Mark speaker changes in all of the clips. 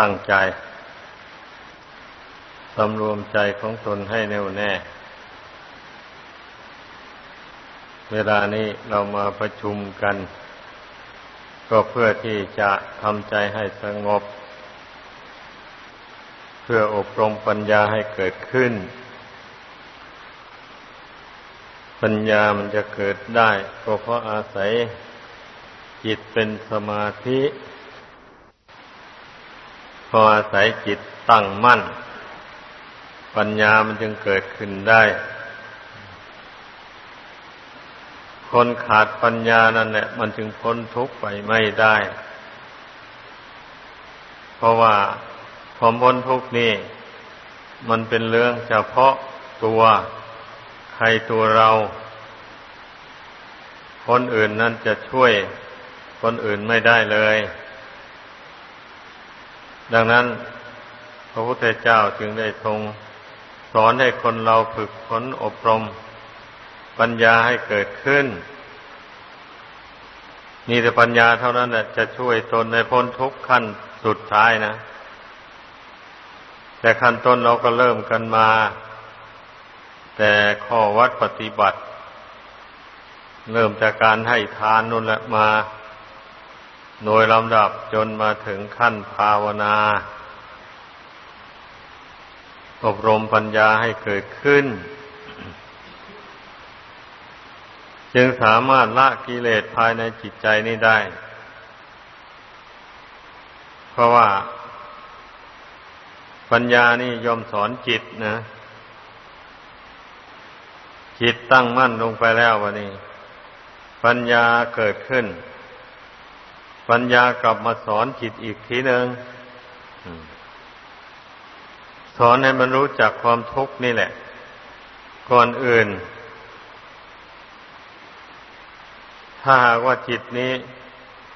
Speaker 1: ตั้งใจสำรวมใจของตนให้แน่วแน่ เวลานี้เรามาประชุมกัน ก็เพื่อที่จะทำใจให้สงบ เพื่ออบรมปัญญาให้เกิดขึ้น ปัญญามันจะเกิดได้ ก็เพราะอาศัยจิตเป็นสมาธิ พออาศัยจิตตั้งมั่น ปัญญามันจึงเกิดขึ้นได้ คนขาดปัญญานั่นแหละ มันจึงพ้นทุกข์ไปไม่ได้ เพราะว่าความพ้นทุกข์นี่ มันเป็นเรื่องเฉพาะตัวใครตัวเรา คนอื่นนั่นจะช่วยคนอื่นไม่ได้เลย ดังนั้น พระพุทธเจ้าจึงได้ทรงสอนให้คนเราฝึกฝนอบรม ปัญญาให้เกิดขึ้นนี่แต่ปัญญาเท่านั้นแหละจะช่วยตนในพ้นทุกขั้นสุดท้ายนะ แต่ขั้นต้นเราก็เริ่มกันมา แต่ข้อวัดปฏิบัติ เริ่มจากการให้ทานนู่นแหละมา โดยลำดับจนมาถึงขั้นภาวนา อบรมปัญญาให้เกิดขึ้น จึงสามารถละกิเลสภายในจิตใจนี้ได้ เพราะว่า ปัญญานี่ยอมสอนจิตนะ จิตตั้งมั่นลงไปแล้ววันนี้ ปัญญาเกิดขึ้น ปัญญากลับมาสอนจิตอีกทีหนึ่งสอนให้มันรู้จักความทุกข์นี่แหละ ก่อนอื่น ถ้าหากว่าจิตนี้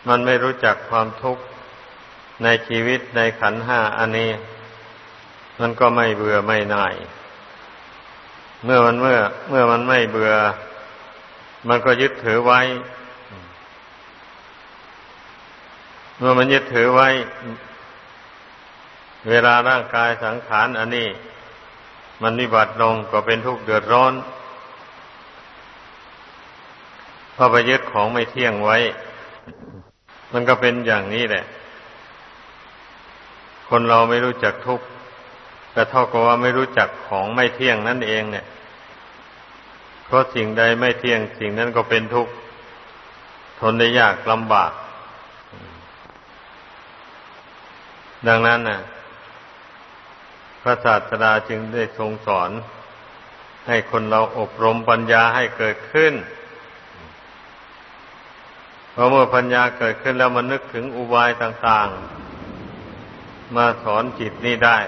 Speaker 1: มันไม่รู้จักความทุกข์ในชีวิตในขันห้าอันนี้ มันก็ไม่เบื่อไม่น่าย เมื่อมันเมื่อ เมื่อมันไม่เบื่อ มันก็ยึดถือไว้ เมื่อมันยึดถือไว้ เวลาร่างกายสังขารอันนี้ มันนิบัติลงก็เป็นทุกข์เดือดร้อนเพราะไปยึดของไม่เที่ยงไว้ มันก็เป็นอย่างนี้แหละ คนเราไม่รู้จักทุกข์แต่เท่ากับว่าไม่รู้จักของไม่เที่ยงนั่นเองเนี่ยเพราะสิ่งใดไม่เที่ยงสิ่งนั้นก็เป็นทุกข์ทนได้ยากลำบาก ดังนั้นน่ะพระศาสดาจึงได้ทรงสอน ให้คนเราอบรมปัญญาให้เกิดขึ้นพอเมื่อปัญญาเกิดขึ้นแล้วมันนึกถึงอุบายต่างๆ มาสอนจิตนี้ได้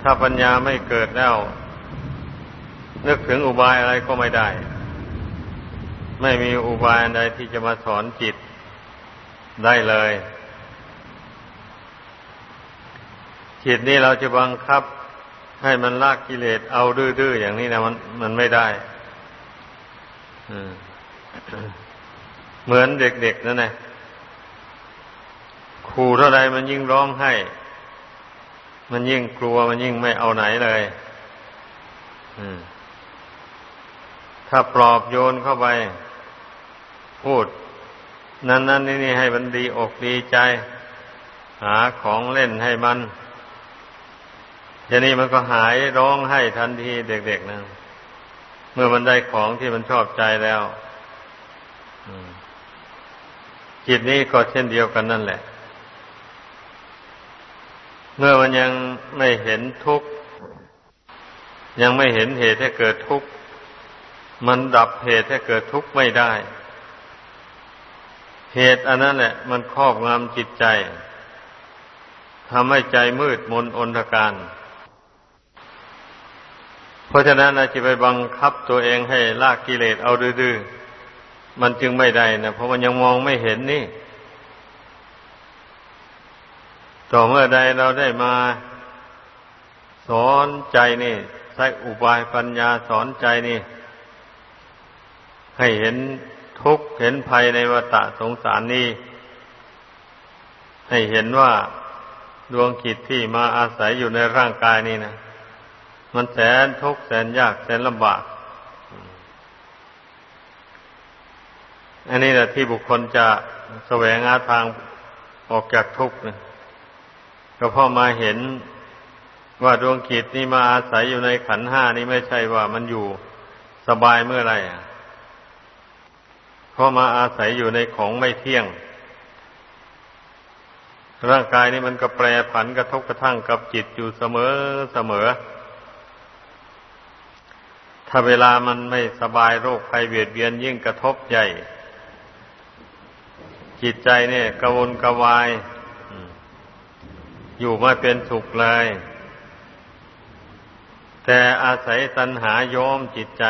Speaker 1: ถ้าปัญญาไม่เกิดแล้ว นึกถึงอุบายอะไรก็ไม่ได้ ไม่มีอุบายใดที่จะมาสอนจิต ได้เลย จิตนี้เราจะบังคับให้มันลากกิเลสเอาดื้อๆอย่างนี้นะมันมันไม่ได้เหมือนเด็กๆนั่นแหละขู่เท่าใดมันยิ่งร้องไห้ มันยิ่งกลัวมันยิ่งไม่เอาไหนเลยถ้าปลอบโยนเข้าไป พูด นั้นนั้นนี่นี่ให้มันดีอกดีใจ หาของเล่นให้มันทีนี้มันก็หายร้องให้ทันทีเด็กๆนะเมื่อมันได้ของที่มันชอบใจแล้วจิตนี้ก็เช่นเดียวกันนั่นแหละ เมื่อมันยังไม่เห็นทุกข์ยังไม่เห็นเหตุให้เกิดทุกข์มันดับเหตุให้เกิดทุกข์ไม่ได้ เหตุอันนั้นแหละ มันครอบงำจิตใจทำให้ใจมืดมนอนทการ เพราะฉะนั้นอาจะไปบังคับตัวเองให้ลากกิเลสเอาดื้อๆมันจึงไม่ได้นะเพราะมันยังมองไม่เห็นนี่ ต่อเมื่อใดเราได้มา สอนใจนี่ใช้อุบายปัญญาสอนใจนี่ ให้เห็น ทุกข์เห็นภัยในวัฏสงสารนี้ให้เห็นว่าดวงจิตที่มาอาศัยอยู่ในร่างกายนี่นะมันแสนทุกข์แสนยากแสนลำบาก อันนี้แหละที่บุคคลจะแสวงหาทางออกจากทุกข์นะก็เพราะมาเห็นว่าดวงจิตนี่มาอาศัยอยู่ในขันห้านี่ไม่ใช่ว่ามันอยู่สบายเมื่อไรอะ เพราะมาอาศัยอยู่ในของไม่เที่ยง ร่างกายนี่มันก็แปรผันกระทบกระทั่งกับจิตอยู่เสมอเสมอ ถ้าเวลามันไม่สบายโรคภัยเบียดเบียนยิ่งกระทบใหญ่ จิตใจเนี่ยกระวนกระวาย อยู่ไม่เป็นสุขเลยแต่อาศัยตัณหาโยมจิตใจ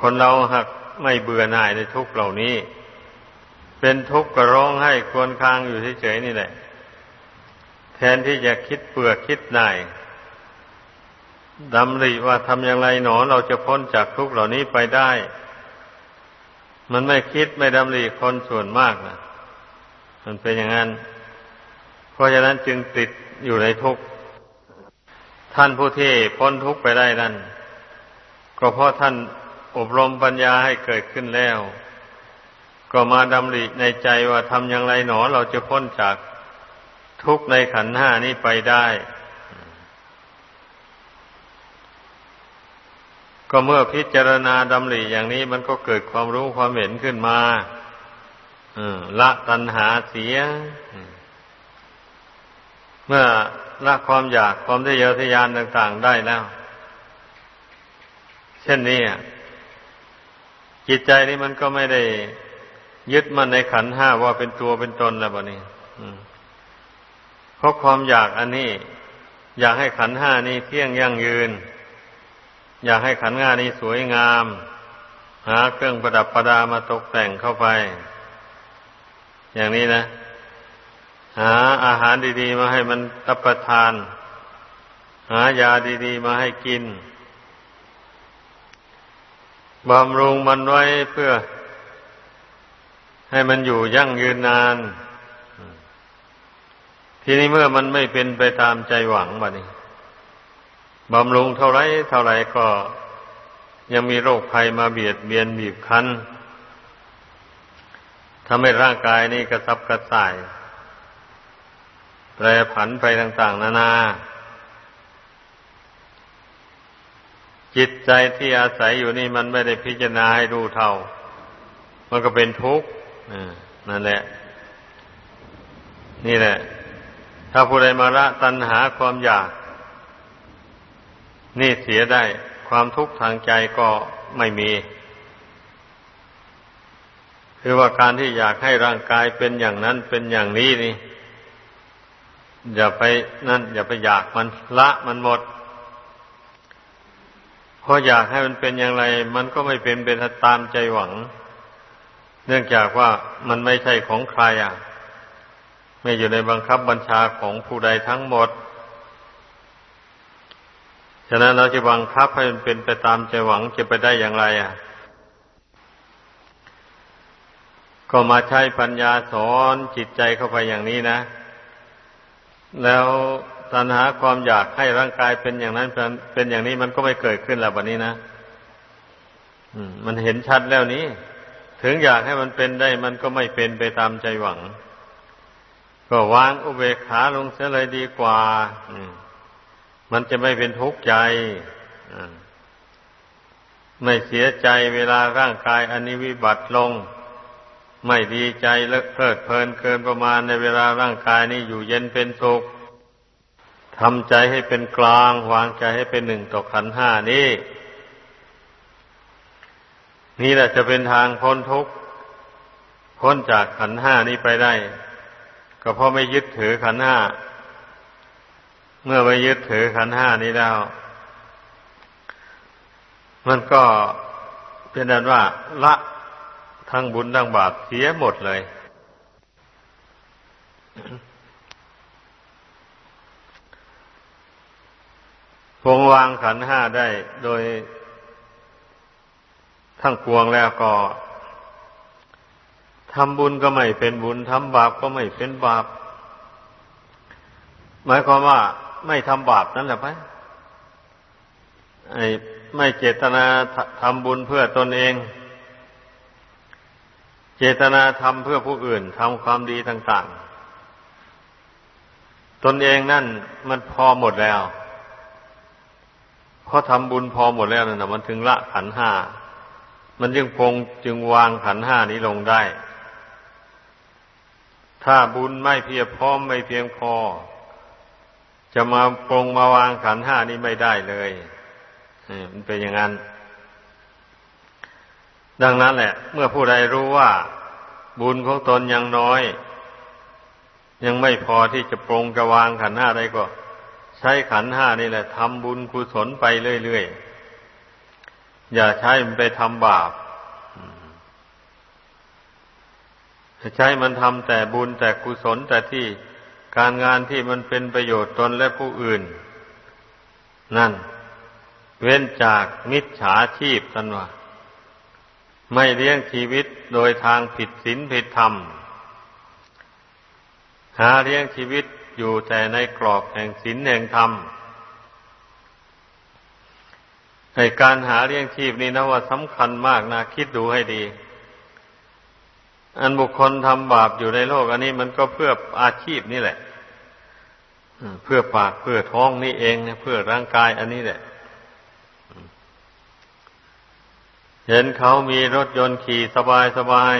Speaker 1: คนเราหัก ไม่เบื่อหน่ายในทุกเหล่านี้ เป็นทุกข์ก็ร้องให้ควรคางอยู่เฉยๆนี่แหละ แทนที่จะคิดเปลือคิดหน่ายดำริว่าทำอย่างไรหนอเราจะพ้นจากทุกข์เหล่านี้ไปได้ มันไม่คิดไม่ดำริคนส่วนมากนะมันเป็นอย่างนั้น เพราะฉะนั้นจึงติดอยู่ในทุกข์ท่านผู้ที่พ้นทุกข์ไปได้นั่นก็เพราะท่าน อบรมปัญญาให้เกิดขึ้นแล้ว ก็มาดำริในใจว่าทำอย่างไรหนอเราจะพ้นจากทุกข์ในขันห้านี้ไปได้ ก็เมื่อพิจารณาดำริอย่างนี้มันก็เกิดความรู้ความเห็นขึ้นมาละตัณหาเสีย เมื่อละความอยากความทะเยอทะยานต่าง ๆได้แล้ว เช่นนี้ จิตใจนี้มันก็ไม่ได้ยึดมันในขันห้าว่าเป็นตัวเป็นตนแล้วบนี้เพราะความอยากอันนี้ อยากให้ขันห้านี้เที่ยงยั่งยืน อยากให้ขันห้านี้สวยงาม หาเครื่องประดับประดามาตกแต่งเข้าไป อย่างนี้นะ หาอาหารดี ๆ มาให้มันรับประทาน หายาดี ๆ มาให้กิน บำรุงมันไว้เพื่อ ให้มันอยู่ยั่งยืนนาน ทีนี้เมื่อมันไม่เป็นไปตามใจหวังบะนี้บำรุงเท่าไรเท่าไรก็ยังมีโรคภัยมาเบียดเบียนบีบคั้นทำให้ร่างกายนี้กระซับกระส่าย แปรผันไปต่าง ๆ นานา จิตใจที่อาศัยอยู่นี่มันไม่ได้พิจารณาให้ดูเท่า มันก็เป็นทุกข์นั่นแหละ นี่แหละ ถ้าผู้ใดมาละตัณหาความอยาก นี่เสียได้ความทุกข์ทางใจก็ไม่มี คือว่าการที่อยากให้ร่างกายเป็นอย่างนั้นเป็นอย่างนี้นี่ อย่าไปนั่น อย่าไปอยากมันละมันหมด พออยากให้มันเป็นอย่างไร มันก็ไม่เป็นเป็นตามใจหวัง เนื่องจากว่ามันไม่ใช่ของใครอะ ไม่อยู่ในบังคับบัญชาของผู้ใดทั้งหมด ฉะนั้นเราจะบังคับให้มันเป็นไปตามใจหวังจะไปได้อย่างไรอะ ก็มาใช้ปัญญาสอนจิตใจเข้าไปอย่างนี้นะ แล้ว ตัณหาความอยากให้ร่างกายเป็นอย่างนั้นเป็นอย่างนี้มันก็ไม่เกิดขึ้นแล้ววันนี้นะมันเห็นชัดแล้วนี้ ถึงอยากให้มันเป็นได้ มันก็ไม่เป็นไปตามใจหวัง ก็วางอุเบกขาลงเสียเลยดีกว่ามันจะไม่เป็นทุกข์ใจไม่เสียใจเวลาร่างกายอันนี้วิบัติลง ไม่ดีใจเลิกเพลิดเพลินเกินประมาณในเวลาร่างกายนี้อยู่เย็นเป็นสุข ทำใจให้เป็นกลาง วางใจให้เป็นหนึ่งต่อขันห้านี้ นี่แหละจะเป็นทางพ้นทุกข์พ้นจากขันห้านี้ไปได้ ก็เพราะไม่ยึดถือขันห้า เมื่อไม่ยึดถือขันห้านี้แล้ว มันก็เป็นนั้นว่า ละทั้งบุญทั้งบาปเสียหมดเลย พงวางขันห้าได้โดยทั้งปวงแล้วก็ทำบุญก็ไม่เป็นบุญทำบาปก็ไม่เป็นบาป หมายความว่าไม่ทำบาปนั่นแหละไปไอ้ไม่เจตนาทำบุญเพื่อตนเอง เจตนาทำเพื่อผู้อื่นทำความดีต่าง ๆ ตนเองนั่นมันพอหมดแล้ว เพราะทำบุญพอหมดแล้วนะมันถึงละขันห้า มันจึงคงจึงวางขันห้านี้ลงได้ ถ้าบุญไม่เพียบพร้อมไม่เพียงพอ จะมาปรงมาวางขันห้านี้ไม่ได้เลยมันเป็นอย่างนั้น ดังนั้นแหละ เมื่อผู้ใดรู้ว่า บุญของตนยังน้อย ยังไม่พอที่จะปรงจะวางขันห้าได้ก็ ช้ขันห้านี่แหละทำบุญกุศลไปเรื่อยๆ อย่าใช้มันไปทำบาปใช้มันทำแต่บุญแต่กุศลแต่ที่การงานที่มันเป็นประโยชน์ตนและผู้อื่น นั่น เว้นจากมิจฉาชีพทันว่าไม่เลี้ยงชีวิตโดยทางผิดศีลผิดธรรม หาเลี้ยงชีวิต อยู่แต่ในกรอบแห่งศีลแห่งธรรมในการหาเลี้ยงชีพนี้นะว่าสำคัญมากนะ คิดดูให้ดี อันบุคคลทำบาปอยู่ในโลก อันนี้มันก็เพื่ออาชีพนี่แหละเพื่อปากเพื่อท้องนี่เองเพื่อร่างกายอันนี้แหละ เห็นเขามีรถยนต์ขี่สบายสบาย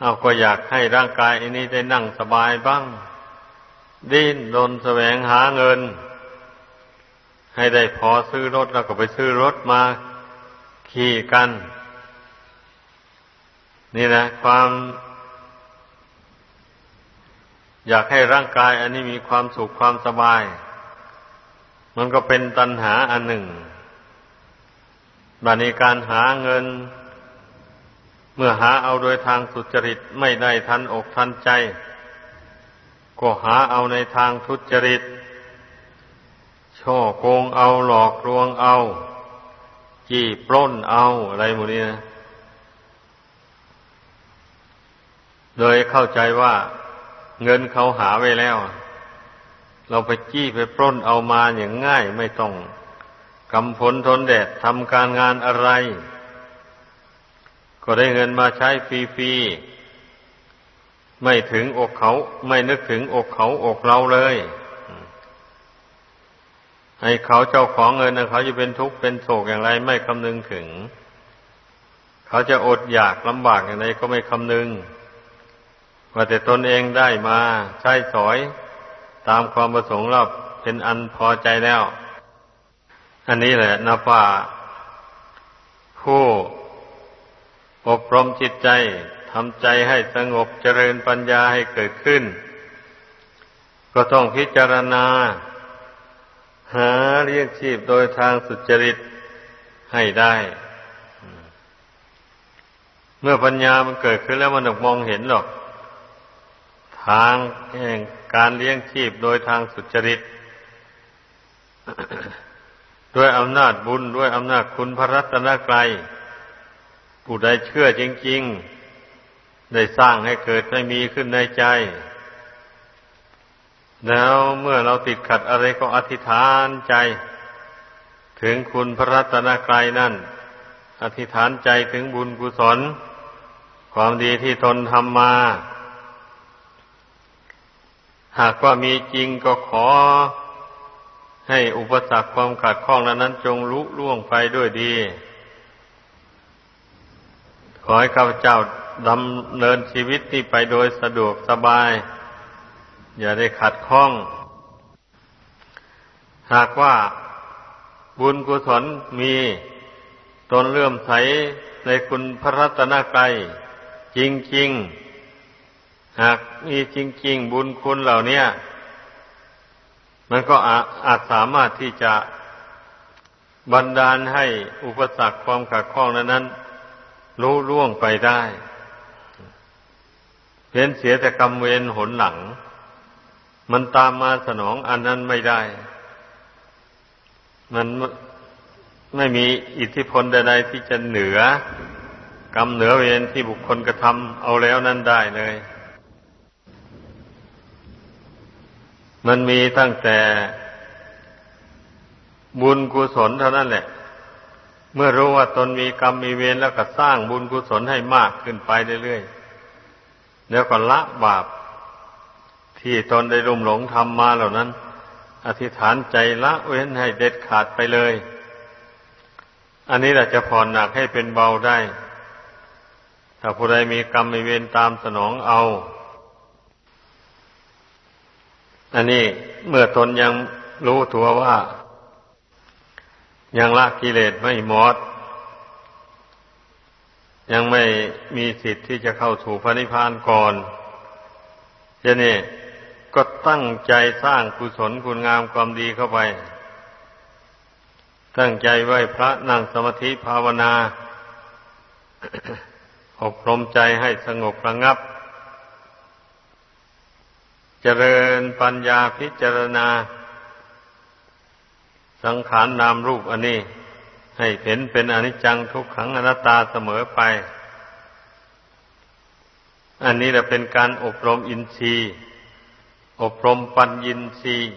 Speaker 1: เอาก็อยากให้ร่างกายอันนี้ได้นั่งสบายบ้าง ดิ้นรนแสวงหาเงิน ให้ได้พอซื้อรถแล้วก็ไปซื้อรถมาขี่กัน นี่นะความ อยากให้ร่างกายอันนี้มีความสุขความสบาย มันก็เป็นตัณหาอันหนึ่งบัดนี้การหาเงิน เมื่อหาเอาโดยทางสุจริตไม่ได้ทันอกทันใจ ก็หาเอาในทางทุจริต ช่อโกงเอาหลอกลวงเอา จี้ปล้นเอาอะไรหมดนี้นะโดยเข้าใจว่าเงินเขาหาไว้แล้ว เราไปจี้ไปปล้นเอามาอย่างง่ายไม่ต้องกำผลทนแดดทำการงานอะไร ก็ได้เงินมาใช้ฟรีๆ ไม่ถึงอกเขา ไม่นึกถึงอกเขาอกเราเลยให้เขาเจ้าของเงินนะเขาจะเป็นทุกข์เป็นโศกอย่างไร ไม่คำนึงถึง เขาจะอดอยากลำบากอย่างไรก็ไม่คำนึง ว่าแต่ตนเองได้มาใช้สอย ตามความประสงค์เราเป็นอันพอใจแล้ว อันนี้แหละนับว่าผู้อบรมจิตใจ ทำใจให้สงบเจริญปัญญาให้เกิดขึ้น ก็ต้องพิจารณา หาเลี้ยงชีพโดยทางสุจริตให้ได้ เมื่อปัญญามันเกิดขึ้นแล้วมันมองเห็นหรอก ทางแห่งการเลี้ยงชีพโดยทางสุจริตด้วยอำนาจบุญด้วยอำนาจคุณพระรัตนกรัยผู้ใดเชื่อจริง ๆ ได้สร้างให้เกิดให้มีขึ้นในใจ แล้วเมื่อเราติดขัดอะไรก็อธิษฐานใจ ถึงคุณพระรัตนกรัยนั่น อธิษฐานใจถึงบุญกุศล ความดีที่ตนทำมา หากว่ามีจริงก็ขอ ให้อุปสรรคความขัดข้องนั้นจงลุล่วงไปด้วยดี ขอให้ข้าพเจ้า ดำเนินชีวิตที่ไปโดยสะดวกสบาย อย่าได้ขัดข้อง หากว่าบุญกุศลมีตนเลื่อมใสในคุณพระรัตนกรัยจริง ๆ หากมีจริง ๆ บุญคุณเหล่านี้มันก็อาอาจสามารถที่จะบันดาลให้อุปสรรคความขัดข้องนั้นรู้ล่วงไปได้ เว้นเสียแต่กรรมเวรหนหลัง มันตามมาสนองอันนั้นไม่ได้ มันไม่มีอิทธิพลใดๆที่จะเหนือกรรมเหนือเวรที่บุคคลกระทำเอาแล้วนั้นได้เลย มันมีตั้งแต่บุญกุศลเท่านั้นแหละ เมื่อรู้ว่าตนมีกรรมมีเวรแล้วก็สร้างบุญกุศลให้มากขึ้นไปเรื่อยๆ แล้วก็ละบาป ที่ตนได้รุ่มหลงทำมาเหล่านั้น อธิษฐานใจละเว้นให้เด็ดขาดไปเลย อันนี้แหละจะผ่อนหนักให้เป็นเบาได้ ถ้าผู้ใดมีกรรมมีเวรตามสนองเอา อันนี้เมื่อตนยังรู้ตัวว่า ยังละกิเลสไม่หมด ยังไม่มีสิทธิ์ที่จะเข้าสู่พระนิพพานก่อนเจนี่ก็ตั้งใจสร้างกุศลคุณงามความดีเข้าไป ตั้งใจไหวพระนั่งสมาธิภาวนาอบรมใจให้สงบระงับ เจริญปัญญาพิจารณา สังขารนนามรูปอันนี้ ให้เห็นเป็นอนิจจังทุกขังอนัตตาเสมอไป อันนี้แหละเป็นการอบรมอินทรีย์ อบรมปัญญินทรีย์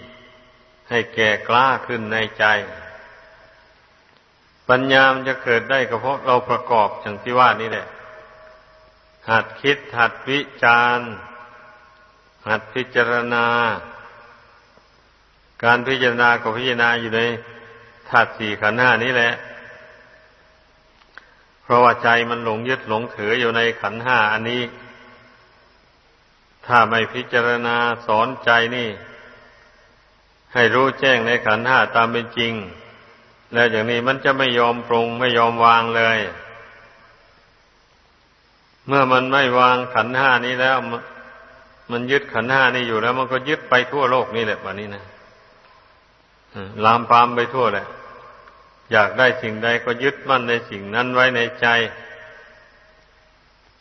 Speaker 1: ให้แก่กล้าขึ้นในใจ ปัญญามันจะเกิดได้ก็เพราะเราประกอบอย่างที่ว่านี่แหละ หัดคิดหัดวิจารณ์ หัดพิจารณา การพิจารณากับพิจารณาอยู่ในธาตุสี่ขันธ์ห้านี้แหละ ราะว่าใจมันหลงยึดหลงถืออยู่ในขันห้าอันนี้ ถ้าไม่พิจารณาสอนใจนี่ ให้รู้แจ้งในขันห้าตามเป็นจริง แล้วอย่างนี้มันจะไม่ยอมปรงไม่ยอมวางเลย เมื่อมันไม่วางขันห้านี้แล้ว มันยึดขันห้านี้อยู่แล้ว มันก็ยึดไปทั่วโลกนี่แหละวันนี้นะลามปามไปทั่วแหละ อยากได้สิ่งใดก็ยึดมั่นในสิ่งนั้นไว้ในใจ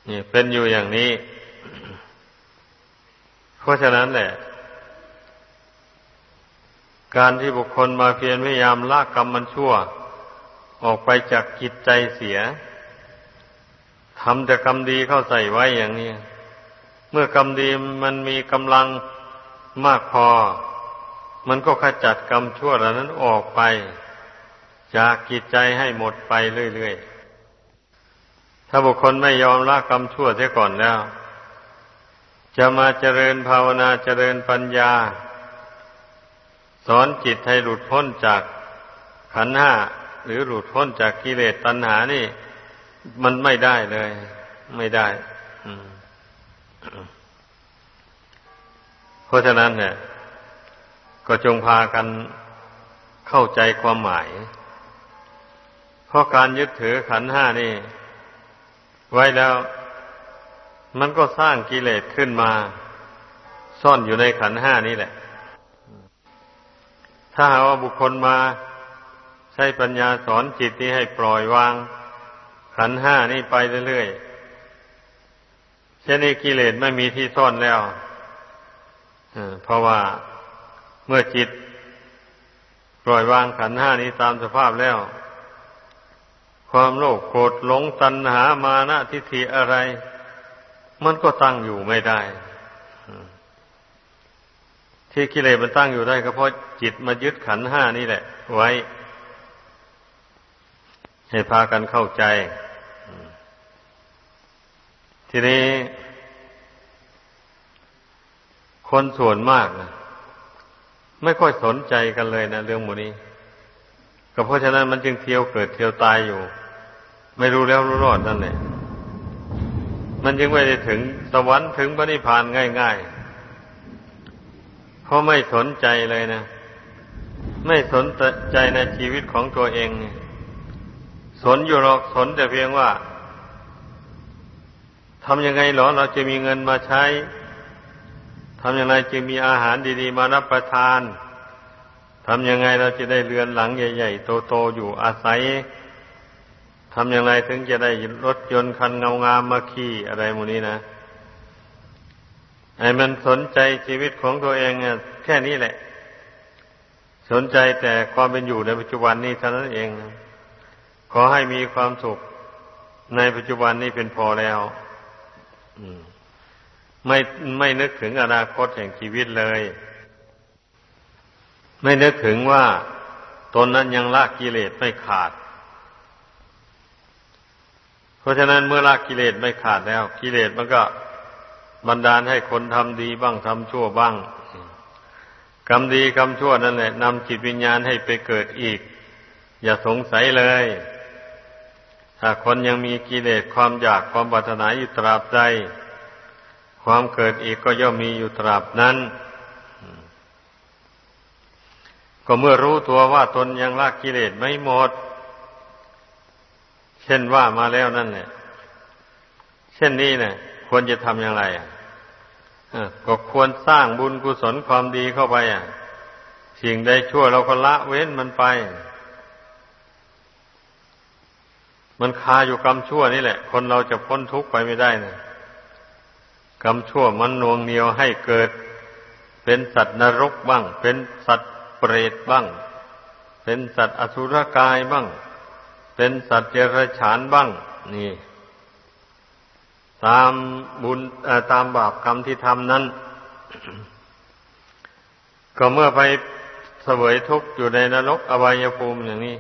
Speaker 1: นี่เป็นอยู่อย่างนี้ เพราะฉะนั้นแหละ การที่บุคคลมาเพียรพยายามละกรรมมันชั่ว ออกไปจากจิตใจเสียทำแต่กรรมดีเข้าใส่ไว้อย่างนี้ เมื่อกรรมดีมันมีกำลังมากพอ มันก็ขจัดกรรมชั่วเหล่านั้นออกไป จากจิตใจให้หมดไปเรื่อยๆ ถ้าบุคคลไม่ยอมละกรรมชั่วเสียก่อนแล้ว จะมาเจริญภาวนาเจริญปัญญา สอนจิตให้หลุดพ้นจากขันห้าหรือหลุดพ้นจากกิเลสตัณหานี่ มันไม่ได้เลย ไม่ได้เพราะฉะนั้นเนี่ย ก็จงพากันเข้าใจความหมาย เพราะการยึดถือขันห้านี่ ไว้แล้ว มันก็สร้างกิเลสขึ้นมา ซ่อนอยู่ในขันห้านี้แหละ ถ้าหาว่าบุคคลมาใช้ปัญญาสอนจิตนี้ให้ปล่อยวาง ขันห้านี้ไปเรื่อยๆเช่นนี้กิเลสไม่มีที่ซ่อนแล้วเพราะว่าเมื่อจิต ปล่อยวางขันห้านี้ตามสภาพแล้ว ความโลภโกรธหลงตัณหามานะทิฏฐิอะไร มันก็ตั้งอยู่ไม่ได้ ที่กิเลสมันตั้งอยู่ได้ก็เพราะจิตมายึดขันห้านี่แหละ ไว้ ให้พากันเข้าใจ ทีนี้ คนส่วนมากนะไม่ค่อยสนใจกันเลยนะเรื่องหมูนี้ ก็เพราะฉะนั้นมันจึงเที่ยวเกิดเที่ยวตายอยู่ ไม่รู้แล้วรู้รอดนั่นแหละมันยังไม่ได้ถึงสวรรค์ถึงพระนิพพานง่ายๆ เพราะไม่สนใจเลยนะ ไม่สนใจในชีวิตของตัวเอง สนอยู่หรอกสนแต่เพียงว่าทำยังไงหรอเราจะมีเงินมาใช้ทำยังไงจึงมีอาหารดี ๆ มารับประทาน ทำยังไงเราจะได้เรือนหลังใหญ่ ๆ โตๆอยู่อาศัยทำอย่างไรถึงจะได้รถยนต์คันเงางามมาขี่อะไรมูนี้นะไอ้มันสนใจชีวิตของตัวเองเนี่ยแค่นี้แหละ สนใจแต่ความเป็นอยู่ในปัจจุบันนี้เท่านั้นเอง ขอให้มีความสุขในปัจจุบันนี้เป็นพอแล้วไม่ไม่นึกถึงอนาคตแห่งชีวิตเลย ไม่นึกถึงว่าตนนั้นยังละกิเลสไม่ขาด เพราะฉะนั้นเมื่อละกิเลสไม่ขาดแล้ว กิเลสมันก็บันดาลให้คนทำดีบ้างทำชั่วบ้างกรรมดีกรรมชั่วนั่นแหละนำจิตวิญญาณให้ไปเกิดอีก อย่าสงสัยเลย ถ้าคนยังมีกิเลสความอยากความปรารถนาอยู่ตราบใดความเกิดอีกก็ย่อมมีอยู่ตราบนั้น ก็เมื่อรู้ตัวว่าตนยังละกิเลสไม่หมด เช่นว่ามาแล้วนั่นแหละเช่นนี้เนี่ย ควรจะทำอย่างไรอะก็ควรสร้างบุญกุศลความดีเข้าไปอะสิ่งใดชั่วเราก็ละเว้นมันไป มันคาอยู่กรรมชั่วนี่แหละ คนเราจะพ้นทุกข์ไปไม่ได้นะกรรมชั่วมันนวงเหนียวให้เกิด เป็นสัตว์นรกบ้าง เป็นสัตว์ เปรตบ้าง เป็นสัตว์อสุรกายบ้าง เป็นสัตว์เจรัจฉานบ้าง นี่ ตามบุญตามบาปกรรมที่ทำนั้น ก็เมื่อไปเสวยทุกข์อยู่ในนรกอบายภูมิอย่างนี้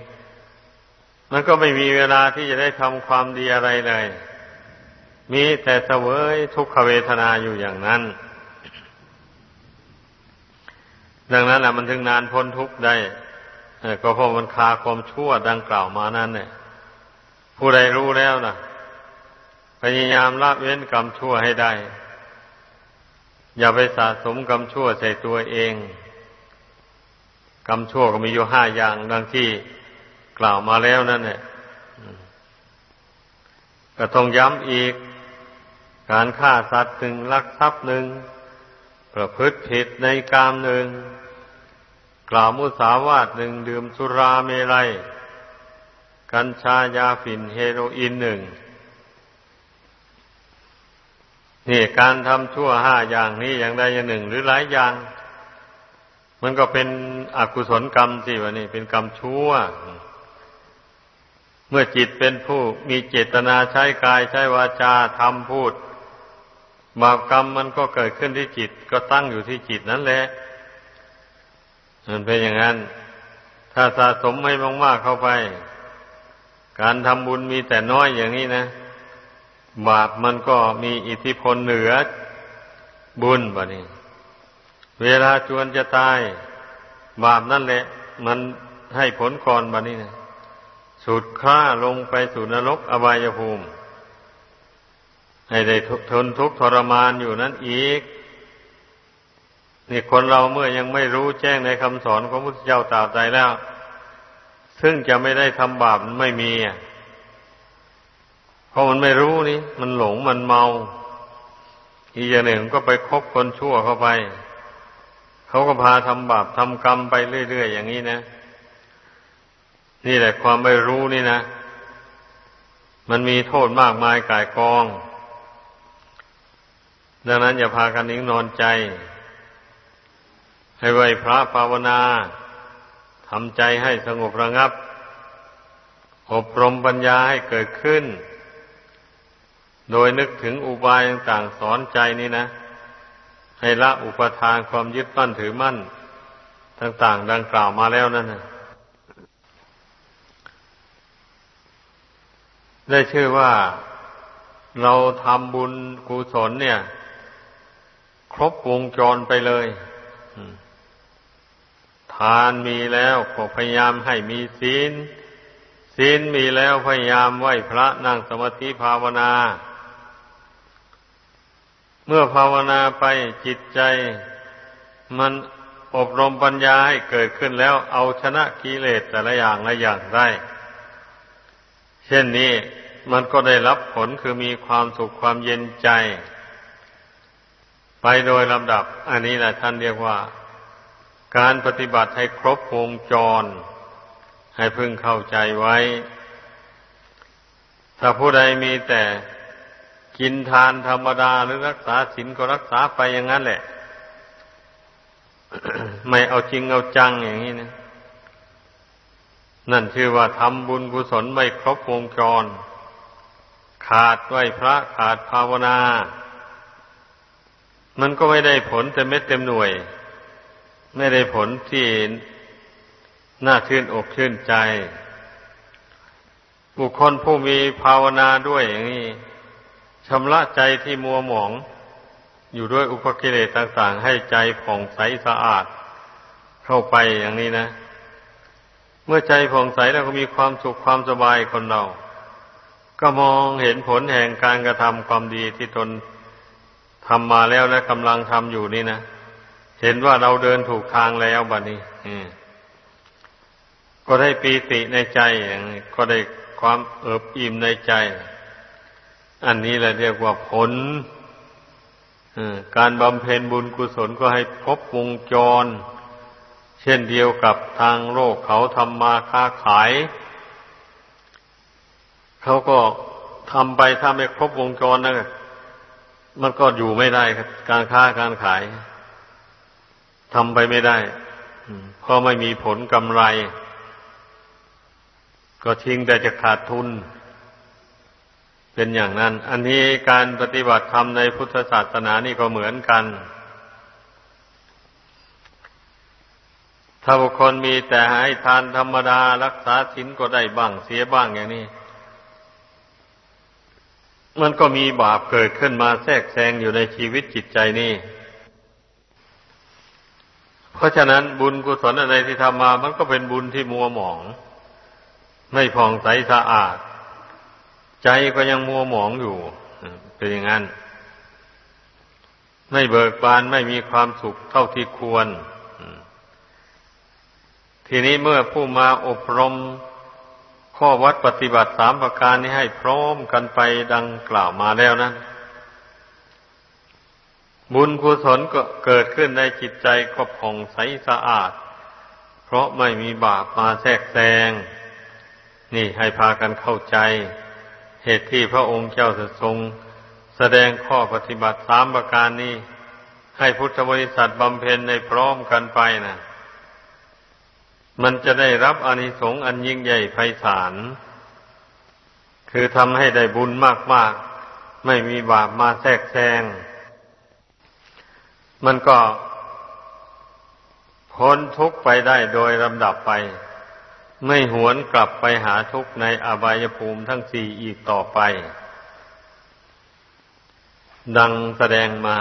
Speaker 1: มันก็ไม่มีเวลาที่จะได้ทำความดีอะไรเลย มีแต่เสวยทุกขเวทนาอยู่อย่างนั้น ดังนั้นแหละมันถึงนานพ้นทุกข์ได้ก็เพราะมันคาความชั่วดังกล่าวมานั้นเนี่ยผู้ใดรู้แล้วนะพยายามละเว้นกรรมชั่วให้ได้ อย่าไปสะสมกรรมชั่วใส่ตัวเอง กรรมชั่วก็มีอยู่ห้าอย่างดังที่กล่าวมาแล้วนั่นแหละก็ต้องย้ำอีก การฆ่าสัตว์หนึ่งลักทรัพย์หนึ่งประพฤติผิดในกามหนึ่ง กล่าวมุสาวาทหนึ่งดื่มสุราเมลัย กัญชายาฝิ่นเฮโรอีนหนึ่งนี่การทำชั่วห้าอย่างนี้อย่างใดอย่างหนึ่ง หรือหลายอย่าง มันก็เป็นอกุศลกรรมสิวะนี่เป็นกรรมชั่ว เมื่อจิตเป็นผู้มีเจตนาใช้กายใช้วาจาทำพูด บาปกรรมมันก็เกิดขึ้นที่จิตก็ตั้งอยู่ที่จิตนั่นแหละ มันเป็นอย่างนั้น ถ้าสะสมให้มากๆเข้าไป การทำบุญมีแต่น้อยอย่างนี้นะ บาปมันก็มีอิทธิพลเหนือบุญบะนี้ เวลาจวนจะตาย บาปนั่นแหละ มันให้ผลก่อนบะนี้นะสุดค่าลงไปสู่นรกอบายภูมิ ให้ได้ทนทุกข์ทรมานอยู่นั้นอีก นี่คนเราเมื่อยังไม่รู้แจ้งในคำสอนของพระพุทธเจ้าตราบใดแล้ว ซึ่งจะไม่ได้ทำบาปไม่มีอะเพราะมันไม่รู้นี่ มันหลงมันเมา อีกอย่างหนึ่งก็ไปคบคนชั่วเข้าไป เขาก็พาทำบาปทำกรรมไปเรื่อยๆอย่างนี้นะ นี่แหละความไม่รู้นี่นะ มันมีโทษมากมายกายกอง ดังนั้นอย่าพากันนิ่งนอนใจ ให้ไหวพระภาวนาทำใจให้สงบระงับ อบรมปัญญาให้เกิดขึ้น โดยนึกถึงอุบายต่างๆสอนใจนี่นะ ให้ละอุปทานความยึดมั่นถือมั่น ต่างๆดังกล่าวมาแล้วนั่นนะได้ชื่อว่าเราทำบุญกุศลเนี่ย ครบวงจรไปเลยานมีแล้วก็พยายามให้มีศีล ศีลมีแล้วพยายามไหวพระนั่งสมาธิภาวนา เมื่อภาวนาไปจิตใจ มันอบรมปัญญาให้เกิดขึ้นแล้วเอาชนะกิเลสแต่ละอย่างละอย่างได้ เช่นนี้มันก็ได้รับผลคือมีความสุขความเย็นใจ ไปโดยลำดับ อันนี้แหละท่านเรียกว่า การปฏิบัติให้ครบวงจร ให้พึงเข้าใจไว้ ถ้าผู้ใดมีแต่กินทานธรรมดาหรือรักษาศีลก็รักษาไปอย่างนั้นแหละ ไม่เอาจริงเอาจังอย่างนี้นะนั่นชื่อว่าทำบุญกุศลไม่ครบวงจร ขาดไหวพระขาดภาวนา มันก็ไม่ได้ผลเต็มเม็ดเต็มหน่วย ไม่ได้ผลที่น่าชื่นอกชื่นใจ บุคคลผู้มีภาวนาด้วยอย่างนี้ชำระใจที่มัวหมอง อยู่ด้วยอุปกิเลสต่างๆ ให้ใจผ่องใสสะอาด เข้าไปอย่างนี้นะ เมื่อใจผ่องใสแล้วก็มีความสุขความสบายคนเรา ก็มองเห็นผลแห่งการกระทำความดีที่ตนทำมาแล้วและกำลังทำอยู่นี่นะ เห็นว่าเราเดินถูกทางแล้วบัดนี้ก็ได้ปีติในใจอย่างก็ได้ความเอิบอิ่มในใจ อันนี้แหละเรียกว่าผลการบำเพ็ญบุญกุศลก็ให้พบวงจร เช่นเดียวกับทางโลกเขาทำมาค้าขาย เขาก็ทำไปถ้าไม่ครบวงจรนะมันก็อยู่ไม่ได้การค้าการขาย ทำไปไม่ได้เพราะไม่มีผลกำไร ก็ทิ้งแต่จะขาดทุน เป็นอย่างนั้น อันนี้การปฏิบัติธรรมในพุทธศาสนานี่ก็เหมือนกัน ถ้าบุคคลมีแต่ให้ทานธรรมดารักษาศีลก็ได้บ้างเสียบ้างอย่างนี้ มันก็มีบาปเกิดขึ้นมาแทรกแซงอยู่ในชีวิตจิตใจนี่ เพราะฉะนั้นบุญกุศลอะไรที่ทำมา มันก็เป็นบุญที่มัวหมอง ไม่ผ่องใสสะอาด ใจก็ยังมัวหมองอยู่เป็นอย่างนั้น ไม่เบิกบานไม่มีความสุขเท่าที่ควร ทีนี้เมื่อผู้มาอบรมข้อวัดปฏิบัติสามประการนี้ให้พร้อมกันไปดังกล่าวมาแล้วนั้น บุญกุศลก็เกิดขึ้นในจิตใจก็ผ่องใสสะอาด เพราะไม่มีบาปมาแทรกแซง นี่ให้พากันเข้าใจ เหตุที่พระองค์เจ้าทรง แสดงข้อปฏิบัติสามประการนี้ ให้พุทธบริษัทบำเพ็ญในพร้อมกันไปนะมันจะได้รับอนิสงส์อันยิ่งใหญ่ไพศาล คือทำให้ได้บุญมากๆ ไม่มีบาปมาแทรกแซง มันก็พ้นทุกข์ไปได้โดยลำดับไป ไม่หวนกลับไปหาทุกข์ในอบายภูมิทั้งสี่อีกต่อไป ดังแสดงมา